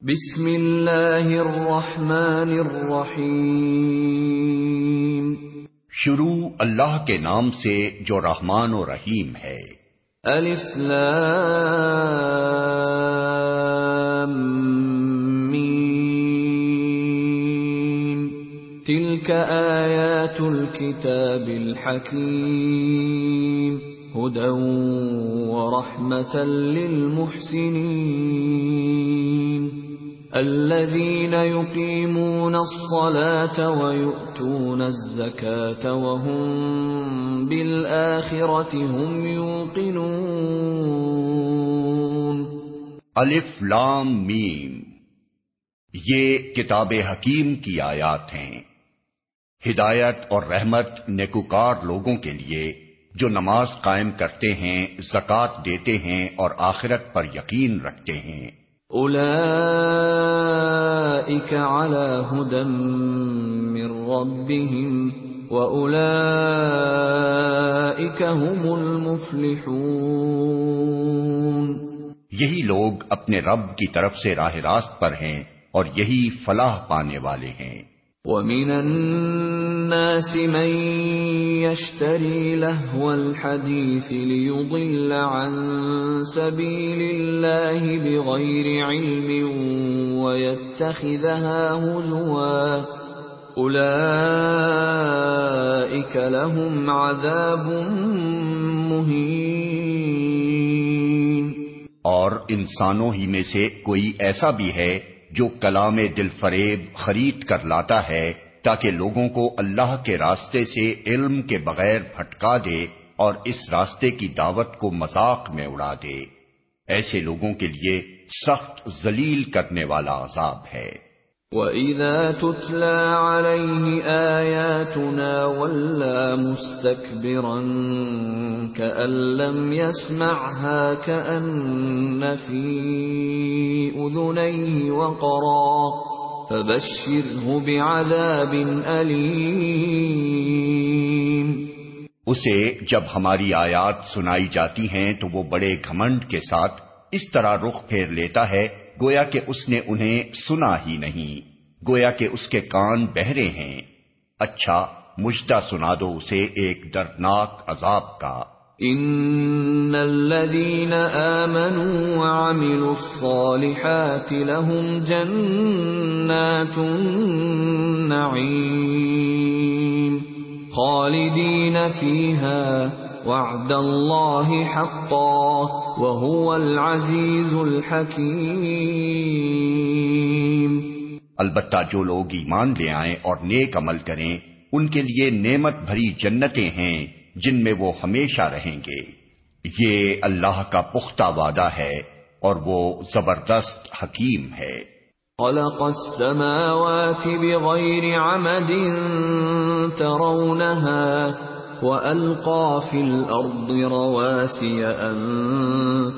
بسم اللہ الرحمن الرحیم۔ شروع اللہ کے نام سے جو رحمان و رحیم ہے۔ الف لام میم۔ تلك آیات الكتاب الحکیم۔ هدى ورحمة للمحسنين الذين يقيمون الصلاة ويؤتون الزكاة وهم بالآخرة هم يوقنون. الف لام میم یہ کتاب حکیم کی آیات ہیں۔ ہدایت اور رحمت نیکوکار لوگوں کے لیے جو نماز قائم کرتے ہیں زکات دیتے ہیں اور آخرت پر یقین رکھتے ہیں۔ علی هدى من ربهم هم المفلحون یہی لوگ اپنے رب کی طرف سے راہ راست پر ہیں اور یہی فلاح پانے والے ہیں۔ ومن الناس من يشتري لهو الحديث ليضل عن سبيل الله بغير علم ويتخذها هزوا. أولئك لهم عذاب مهين. اور انسانوں ہی میں سے کوئی ایسا بھی ہے جو کلام دل فریب خرید کر لاتا ہے تاکہ لوگوں کو اللہ کے راستے سے علم کے بغیر پھٹکا دے اور اس راستے کی دعوت کو مذاق میں اڑا دے۔ ایسے لوگوں کے لیے سخت ذلیل کرنے والا عذاب ہے۔ وَإِذَا تُتْلَى عَلَيْهِ آيَاتُنَا وَلَّا مُسْتَكْبِرًا كَأَن لَّمْ يَسْمَعْهَا كَأَنَّ فِي أُذُنَيْهِ وَقْرًا فَبَشِّرْهُ بِعَذَابٍ أَلِيمٍ۔ اسے جب ہماری آیات سنائی جاتی ہیں تو وہ بڑے گھمنڈ کے ساتھ اس طرح رخ پھیر لیتا ہے، گویا کہ اس نے انہیں سنا ہی نہیں، گویا کہ اس کے کان بہرے ہیں۔ اچھا مجدہ سنا دو اسے ایک دردناک عذاب کا۔ ان الذين امنوا وعملوا الصالحات لهم جنات النعيم خالدين فيها وعد الله حقا وهو العزيز الحكيم البتہ جو لوگ ایمان لے آئیں اور نیک عمل کریں، ان کے لیے نعمت بھری جنتیں ہیں۔ جن میں وہ ہمیشہ رہیں گے۔ یہ اللہ کا پختہ وعدہ ہے اور وہ زبردست حکیم ہے۔ خلق السماوات بغير عمد ترونها وَأَلْقَى فِي الْأَرْضِ رَوَاسِيَ أَن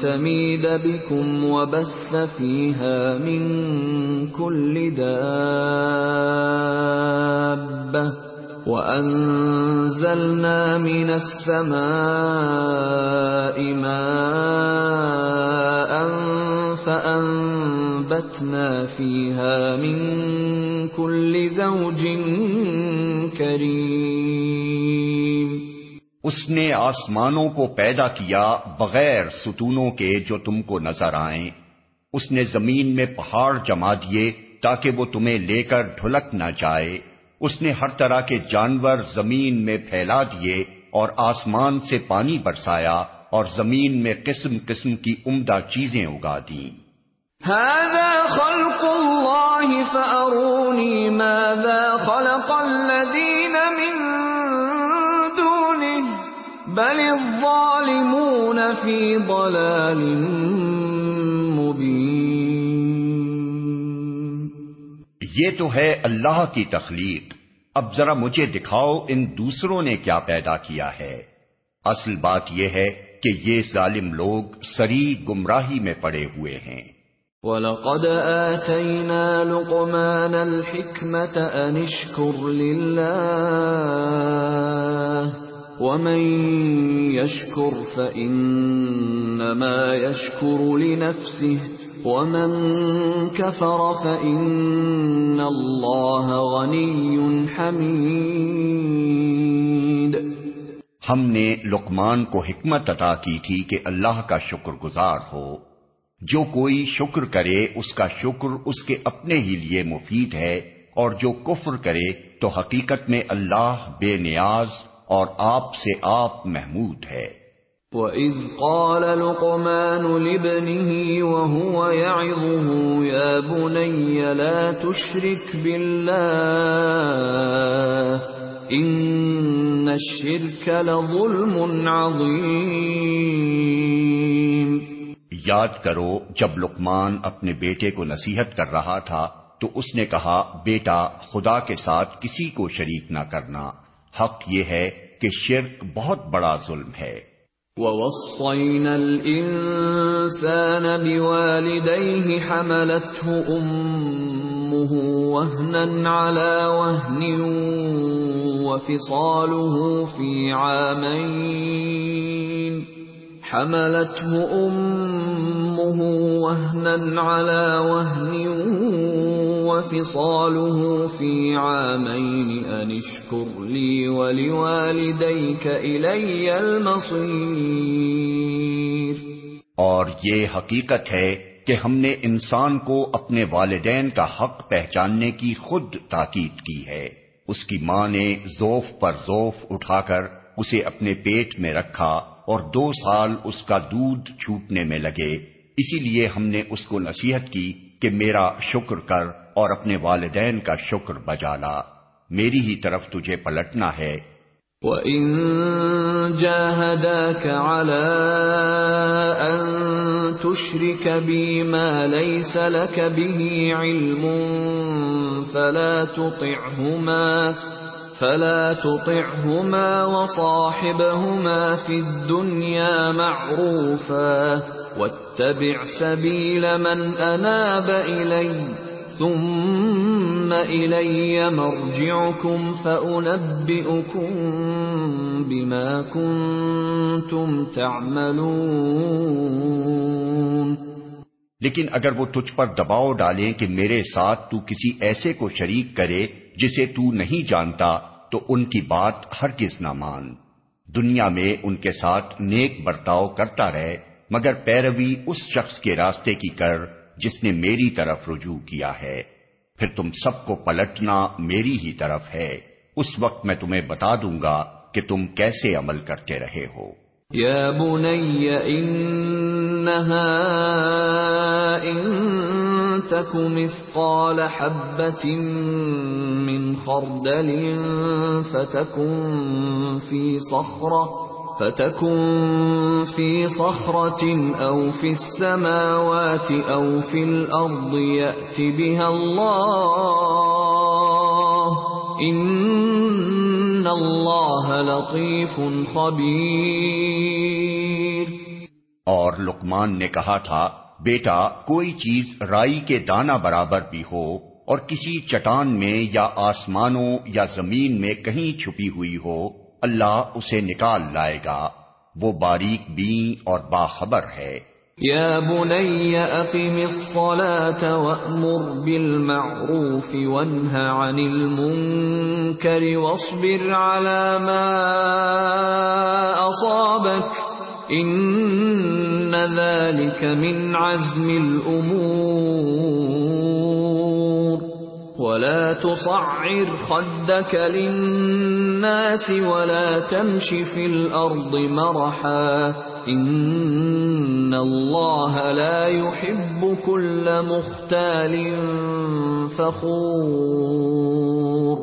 تَمِيدَ بِكُمْ وَبَثَّ فِيهَا مِن كُلِّ دَابَّةٍ۔ وَأَنزَلْنَا مِنَ السَّمَاءِ مَاءً فَأَنبَتْنَا فِيهَا مِن كُلِّ زَوْجٍ كَرِيمٍ اس نے آسمانوں کو پیدا کیا بغیر ستونوں کے جو تم کو نظر آئیں۔ اس نے زمین میں پہاڑ جما دیے تاکہ وہ تمہیں لے کر ڈھلک نہ جائے۔ اس نے ہر طرح کے جانور زمین میں پھیلا دیے اور آسمان سے پانی برسایا اور زمین میں قسم قسم کی عمدہ چیزیں اگا دیں۔ هذا خلق الله فأروني ماذا خلق الذين من دونه؟ بل الظالمون في ضلال مبين۔ یہ تو ہے اللہ کی تخلیق۔ اب ذرا مجھے دکھاؤ ان دوسروں نے کیا پیدا کیا ہے۔ اصل بات یہ ہے کہ یہ ظالم لوگ سری گمراہی میں پڑے ہوئے ہیں۔ وَلَقَدْ آتَيْنَا لُقْمَانَ الْحِكْمَةَ أَنِ اشْكُرْ لِلَّهِ وَمَن يَشْكُرْ فَإِنَّمَا يَشْكُرُ لِنَفْسِهِ ومن كفر فإن الله غني حميد ہم نے لقمان کو حکمت عطا کی تھی کہ اللہ کا شکر گزار ہو۔ جو کوئی شکر کرے، اس کا شکر اس کے اپنے ہی لیے مفید ہے، اور جو کفر کرے، تو حقیقت میں اللہ بے نیاز اور آپ سے آپ محمود ہے۔ وَإِذْ قَالَ لُقْمَانُ لِابْنِهِ وَهُوَ يَعِظُهُ يَا بُنَيَّ لَا تُشْرِكْ بِاللَّهِ إِنَّ الشِّرْكَ لَظُلْمٌ عَظِيمٌ یاد کرو، جب لقمان اپنے بیٹے کو نصیحت کر رہا تھا، تو اس نے کہا، بیٹا، خدا کے ساتھ کسی کو شریک نہ کرنا۔ حق یہ ہے کہ شرک بہت بڑا ظلم ہے۔ وَوَصَّيْنَا الْإِنسَانَ بِوَالِدَيْهِ حَمَلَتْهُ أُمُّهُ وَهْنًا عَلَى وَهْنٍ وَفِصَالُهُ فِي عَامَيْنِ. حَمَلَتْهُ أُمُّهُ وَهْنًا عَلَى وَهْنٍ وَفِصَالُهُ فِي عَامَيْنِ أَنِ اشْكُرْ لِي وَلِوَالِدَيْكَ إِلَيَّ الْمَصِيرُ۔ اور یہ حقیقت ہے کہ ہم نے انسان کو اپنے والدین کا حق پہچاننے کی خود تاکید کی ہے۔ اس کی ماں نے زوف پر زوف اٹھا کر اسے اپنے پیٹ میں رکھا اور دو سال اس کا دودھ چھوٹنے میں لگے۔ اسی لیے ہم نے اس کو نصیحت کی کہ میرا شکر کر اور اپنے والدین کا شکر بجا لا۔ میری ہی طرف تجھے پلٹنا ہے۔ وَإِن جَاهَدَاكَ عَلَىٰ أَن تُشْرِكَ بِي مَا لَيْسَ لَكَ بِهِ عِلْمٌ فَلَا تُطِعْهُمَا۔ فلا تطعهما وصاحبهما في الدنيا معروفا واتبع سبيل من اناب الي ثم الي مرجعكم فانبئكم بما كنتم تعملون لیکن اگر وہ تجھ پر دباؤ ڈالیں کہ میرے ساتھ تو کسی ایسے کو شریک کرے جسے تو نہیں جانتا تو ان کی بات ہرگز نہ مان۔ دنیا میں ان کے ساتھ نیک برتاؤ کرتا رہے، مگر پیروی اس شخص کے راستے کی کر جس نے میری طرف رجوع کیا ہے۔ پھر تم سب کو پلٹنا میری ہی طرف ہے۔ اس وقت میں تمہیں بتا دوں گا کہ تم کیسے عمل کرتے رہے ہو۔ یا بنی، انہا ان تك مثقال حبة من خردل فتكن في صخرة فتكن في صخرة أو في السماوات أو في الأرض يأت بها الله إن الله لطيف خبير اور لقمان نے کہا تھا بیٹا، کوئی چیز رائی کے دانہ برابر بھی ہو اور کسی چٹان میں یا آسمانوں یا زمین میں کہیں چھپی ہوئی ہو، اللہ اسے نکال لائے گا۔ وہ باریک بین اور باخبر ہے۔ یا بنی اقم الصلاة وأمر بالمعروف وانہ عن المنکر واصبر على ما اصابک۔ ان ذلك من عزم الامور ولا تصعر خدك للناس ولا تمش في الارض مرحا. ان الله لا يحب كل مختال فخور.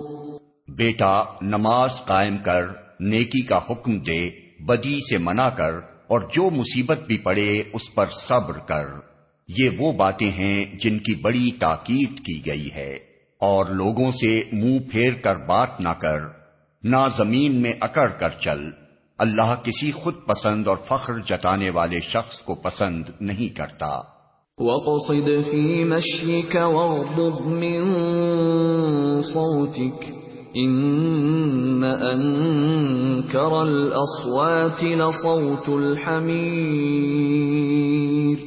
بیٹا، نماز قائم کر، نیکی کا حکم دے، بدی سے منع کر اور جو مصیبت بھی پڑے اس پر صبر کر۔ یہ وہ باتیں ہیں جن کی بڑی تاکید کی گئی ہے۔ اور لوگوں سے منہ پھیر کر بات نہ کر۔ نہ زمین میں اکڑ کر چل۔ اللہ کسی خود پسند اور فخر جتانے والے شخص کو پسند نہیں کرتا۔ وَقَصِدْ فِي مَشْيِكَ وَغْضُبْ مِن صَوْتِكَ۔ ان انکر الاصوات لصوت الحمیر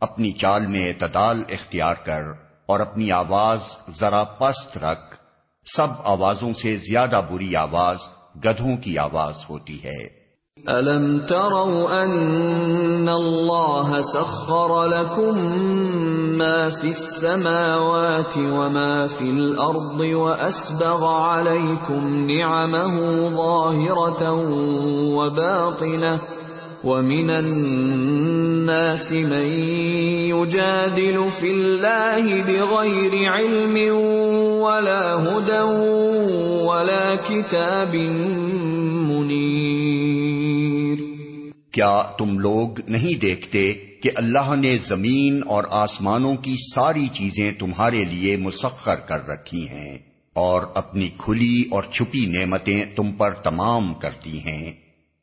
اپنی چال میں اعتدال اختیار کر اور اپنی آواز ذرا پست رکھ۔ سب آوازوں سے زیادہ بری آواز گدھوں کی آواز ہوتی ہے۔ أَلَمْ تَرَوْا أَنَّ اللَّهَ سَخَّرَ لَكُم مَّا فِي السَّمَاوَاتِ وَمَا فِي الْأَرْضِ وَأَسْبَغَ عَلَيْكُمْ نِعَمَهُ ظَاهِرَةً وَبَاطِنَةً وَمِنَ النَّاسِ مَن يُجَادِلُ فِي اللَّهِ بِغَيْرِ عِلْمٍ وَلَا هُدًى وَلَا كِتَابٍ مُنِيرٍ. کیا تم لوگ نہیں دیکھتے کہ اللہ نے زمین اور آسمانوں کی ساری چیزیں تمہارے لیے مسخر کر رکھی ہیں اور اپنی کھلی اور چھپی نعمتیں تم پر تمام کرتی ہیں۔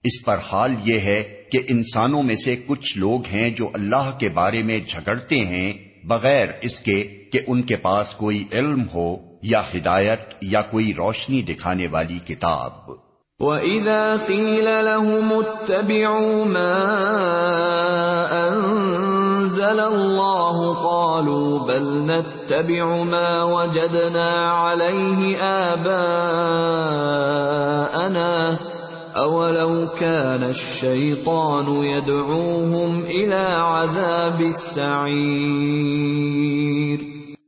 اس پر حال یہ ہے کہ انسانوں میں سے کچھ لوگ ہیں جو اللہ کے بارے میں جھگڑتے ہیں، بغیر اس کے کہ ان کے پاس کوئی علم ہو یا ہدایت یا کوئی روشنی دکھانے والی کتاب۔ وَإِذَا قِيلَ لَهُمُ اتَّبِعُوا مَا أَنزَلَ اللَّهُ قَالُوا بَلْ نَتَّبِعُ مَا وَجَدْنَا عَلَيْهِ آبَاءَنَا اولو كان الشیطان يدعوهم الى عذاب السعیر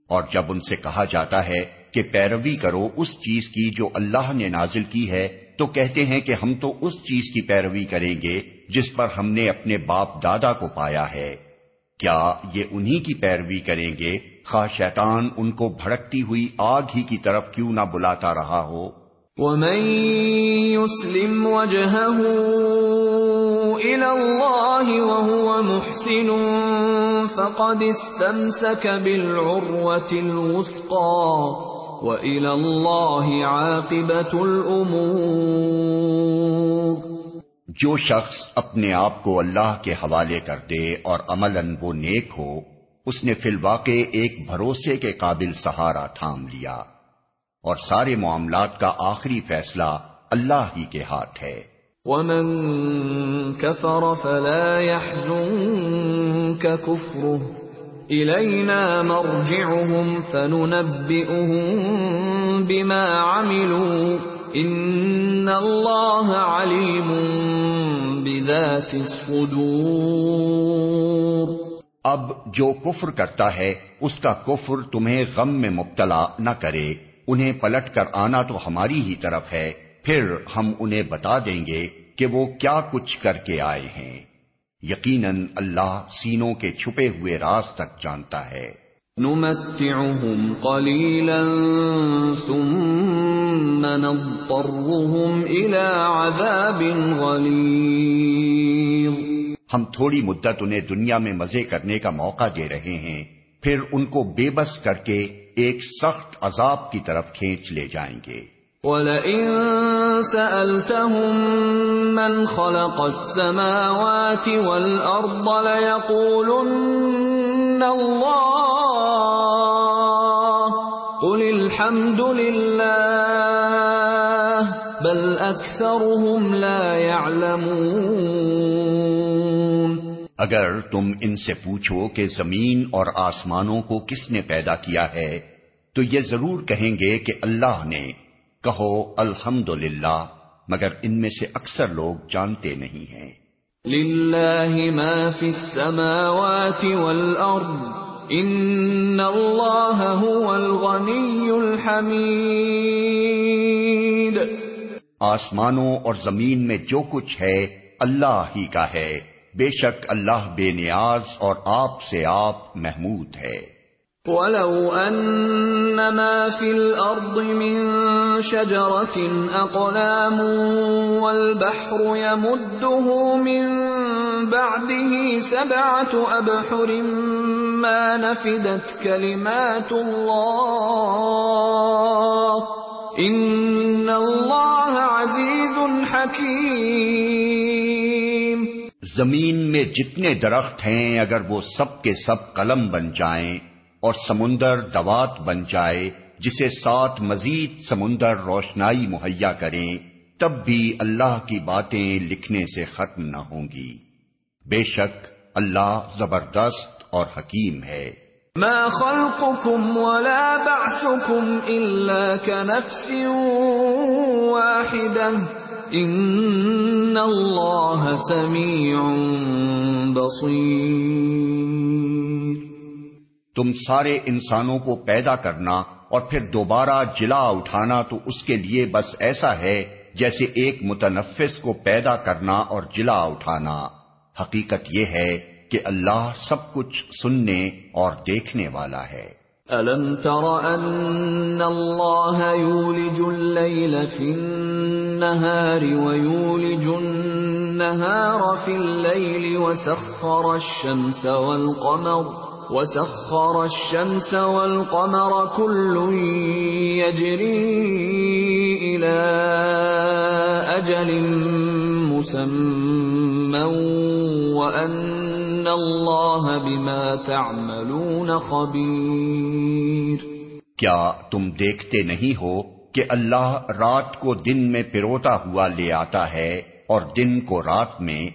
اور جب ان سے کہا جاتا ہے کہ پیروی کرو اس چیز کی جو اللہ نے نازل کی ہے تو کہتے ہیں کہ ہم تو اس چیز کی پیروی کریں گے جس پر ہم نے اپنے باپ دادا کو پایا ہے۔ کیا یہ انہی کی پیروی کریں گے؟ خواہ شیطان ان کو بھڑکتی ہوئی آگ ہی کی طرف کیوں نہ بلاتا رہا ہو۔ ومن يسلم وجهه الى الله وهو محسن فقد استمسك بالعروه الوثقى۔ والى الله عاقبه الامور جو شخص اپنے آپ کو اللہ کے حوالے کر دے اور عملاً وہ نیک ہو اس نے فی الواقع ایک بھروسے کے قابل سہارا تھام لیا۔ اور سارے معاملات کا آخری فیصلہ اللہ ہی کے ہاتھ ہے۔ ومن كفر فلا يحزنك كفره۔ إلينا مرجعهم فننبئهم بما عملوا. إن الله عليم بذات الصدور. اب جو کفر کرتا ہے، اس کا کفر تمہیں غم میں مبتلا نہ کرے۔ انہیں پلٹ کر آنا تو ہماری ہی طرف ہے۔ پھر ہم انہیں بتا دیں گے کہ وہ کیا کچھ کر کے آئے ہیں۔ یقیناً اللہ سینوں کے چھپے ہوئے راز تک جانتا ہے۔ نمتعهم قليلا ثم نضطرهم الى عذاب غليظ ہم تھوڑی مدت انہیں دنیا میں مزے کرنے کا موقع دے رہے ہیں پھر ان کو بے بس کر کے ایک سخت عذاب کی طرف کھینچ لے جائیں گے۔ وَلَئِن سَأَلْتَهُم مَّنْ خَلَقَ السَّمَاوَاتِ وَالْأَرْضَ لَيَقُولُنَّ اللَّهُ قُلِ الْحَمْدُ لِلَّهِ بَلْ أَكْثَرُهُمْ لَا يَعْلَمُونَ اگر تم ان سے پوچھو کہ زمین اور آسمانوں کو کس نے پیدا کیا ہے، تو یہ ضرور کہیں گے کہ اللہ نے کہو الحمد مگر ان میں سے اکثر لوگ جانتے نہیں ہیں۔ للہ ما فی السماوات والارض ان اللہ هو الغنی الحمید۔ آسمانوں اور زمین میں جو کچھ ہے اللہ ہی کا ہے۔ بے شک اللہ بے نیاز اور آپ سے آپ محمود ہے۔ وَلَوْ أَنَّ مَا فِي الْأَرْضِ مِن شَجَرَةٍ أَقْلَامٌ وَالْبَحْرُ يَمُدُّهُ مِن بَعْدِهِ سَبْعَةُ أَبْحُرٍ مَا نَفِدَتْ كَلِمَاتُ اللَّهِ إِنَّ اللَّهَ عَزِيزٌ حَكِيمٌ زمین میں جتنے درخت ہیں، اگر وہ سب کے سب قلم بن جائیں اور سمندر دوات بن جائے، جسے سات مزید سمندر روشنائی مہیا کریں، تب بھی اللہ کی باتیں لکھنے سے ختم نہ ہوں گی۔ بے شک اللہ زبردست اور حکیم ہے۔ ما خلقكم ولا بعثكم الا كنفس واحده ان اللہ سمیع بصیر تم سارے انسانوں کو پیدا کرنا اور پھر دوبارہ جلا اٹھانا تو اس کے لیے بس ایسا ہے جیسے ایک متنفس کو پیدا کرنا اور جلا اٹھانا۔ حقیقت یہ ہے کہ اللہ سب کچھ سننے اور دیکھنے والا ہے۔ الم تر ان اللہ یولج اللیل فی النہار ویولج النہار فی اللیل وسخر الشمس والقمر وسخر الشمس والقمر كل يجري الى اجل مسمى وان الله بما تعملون خبير کیا تم دیکھتے نہیں ہو کہ اللہ رات کو دن میں پروتا ہوا لے آتا ہے اور دن کو رات میں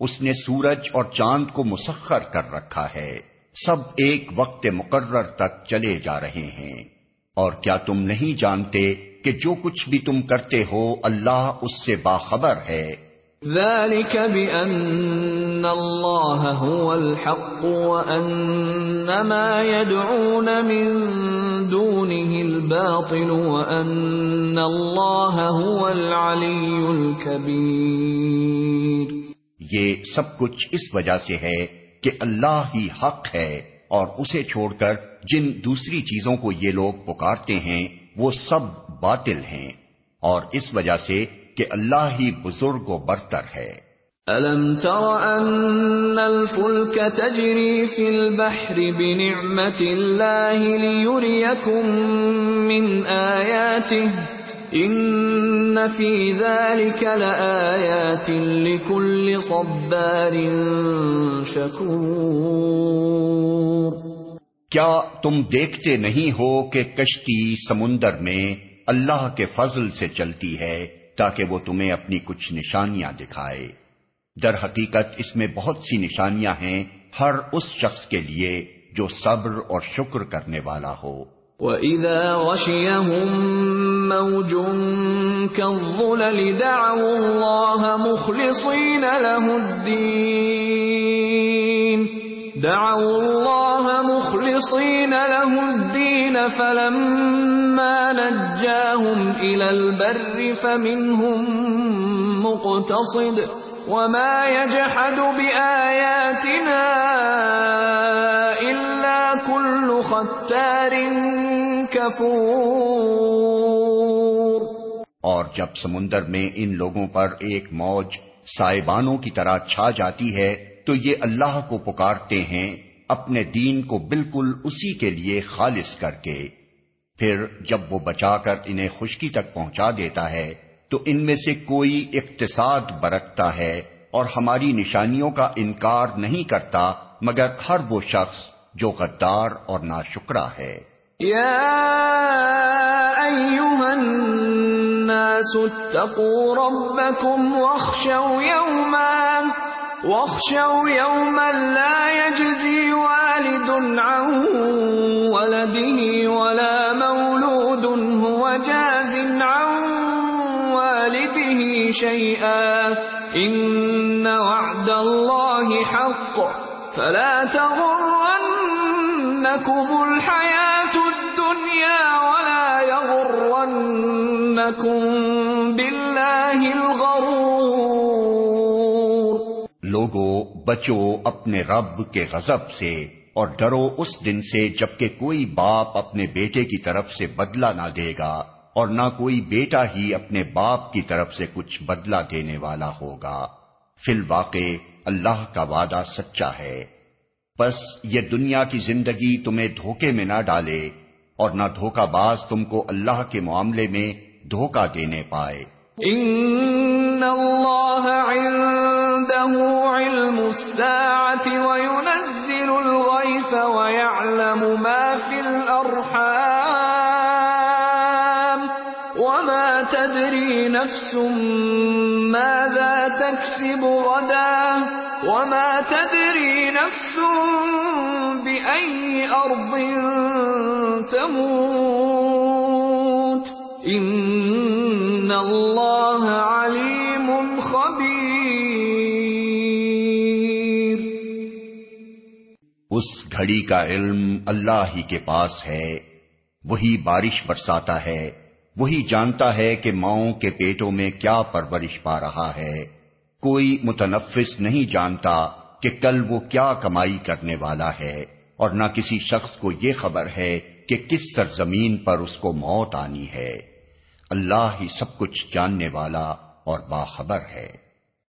اس نے سورج اور چاند کو مسخر کر رکھا ہے؟ سب ایک وقت مقرر تک چلے جا رہے ہیں۔ اور کیا تم نہیں جانتے کہ جو کچھ بھی تم کرتے ہو اللہ اس سے باخبر ہے؟ ذلك بأن الله هو الحق وأن ما يدعون من دونه الباطل وأن الله هو العلي الكبير۔ یہ سب کچھ اس وجہ سے ہے کہ اللہ ہی حق ہے اور اسے چھوڑ کر جن دوسری چیزوں کو یہ لوگ پکارتے ہیں، وہ سب باطل ہیں۔ اور اس وجہ سے کہ اللہ ہی بزرگ و برتر ہے۔ الم تر ان الفلك تجري في البحر بنعمت الله ليريكم من آياته ان فی ذلك لآیات لكل صبار شکور کیا تم دیکھتے نہیں ہو کہ کشتی سمندر میں اللہ کے فضل سے چلتی ہے تاکہ وہ تمہیں اپنی کچھ نشانیاں دکھائے؟ در حقیقت اس میں بہت سی نشانیاں ہیں ہر اس شخص کے لیے جو صبر اور شکر کرنے والا ہو۔ وَإِذَا غَشِيَهُم مَّوْجٌ كَالظُّلَلِ دَعَوُا اللَّهَ مُخْلِصِينَ لَهُ الدِّينَ دَعَوُا اللَّهَ مُخْلِصِينَ لَهُ الدِّينَ فَلَمَّا نَجَّاهُمْ إِلَى الْبَرِّ فَمِنْهُم مُّقْتَصِدٌ وَمَا يَجْحَدُ بِآيَاتِنَا إِلَّا كُلُّ خَتَّارٍ اور جب سمندر میں ان لوگوں پر ایک موج سائبانوں کی طرح چھا جاتی ہے، تو یہ اللہ کو پکارتے ہیں اپنے دین کو بالکل اسی کے لیے خالص کر کے۔ پھر جب وہ بچا کر انہیں خشکی تک پہنچا دیتا ہے، تو ان میں سے کوئی اقتصاد برتتا ہے اور ہماری نشانیوں کا انکار نہیں کرتا، مگر ہر وہ شخص جو غدار اور ناشکرا ہے۔ يا أيها الناس اتقوا ربكم واخشوا يوما واخشوا يوما لا يجزي والد عن ولده ولا مولود هو جاز عن والده شيئا. إن وعد الله حق. فلا تغرنكم الحياة لوگو، بچو اپنے رب کے غضب سے اور ڈرو اس دن سے جبکہ کوئی باپ اپنے بیٹے کی طرف سے بدلہ نہ دے گا اور نہ کوئی بیٹا ہی اپنے باپ کی طرف سے کچھ بدلہ دینے والا ہوگا۔ فی الواقع، اللہ کا وعدہ سچا ہے۔ بس یہ دنیا کی زندگی تمہیں دھوکے میں نہ ڈالے اور نہ دھوکہ باز تم کو اللہ کے معاملے میں دھوکہ دینے پائے۔ ان اللہ عنده علم الساعة وينزل الغيث ويعلم ما في الارحام وما تدري نفس ماذا تكسب غدا وما تدري نفس أَيِّ أَرْضٍ تَمُوتُ ۚ إِنَّ اللَّهَ عَلِيمٌ خَبِيرٌ اس گھڑی کا علم اللہ ہی کے پاس ہے، وہی بارش برساتا ہے، وہی جانتا ہے کہ ماؤں کے پیٹوں میں کیا پرورش پا رہا ہے۔ کوئی متنفس نہیں جانتا کہ کل وہ کیا کمائی کرنے والا ہے، اور نہ کسی شخص کو یہ خبر ہے کہ کس سرزمین پر اس کو موت آنی ہے۔ اللہ ہی سب کچھ جاننے والا اور باخبر ہے۔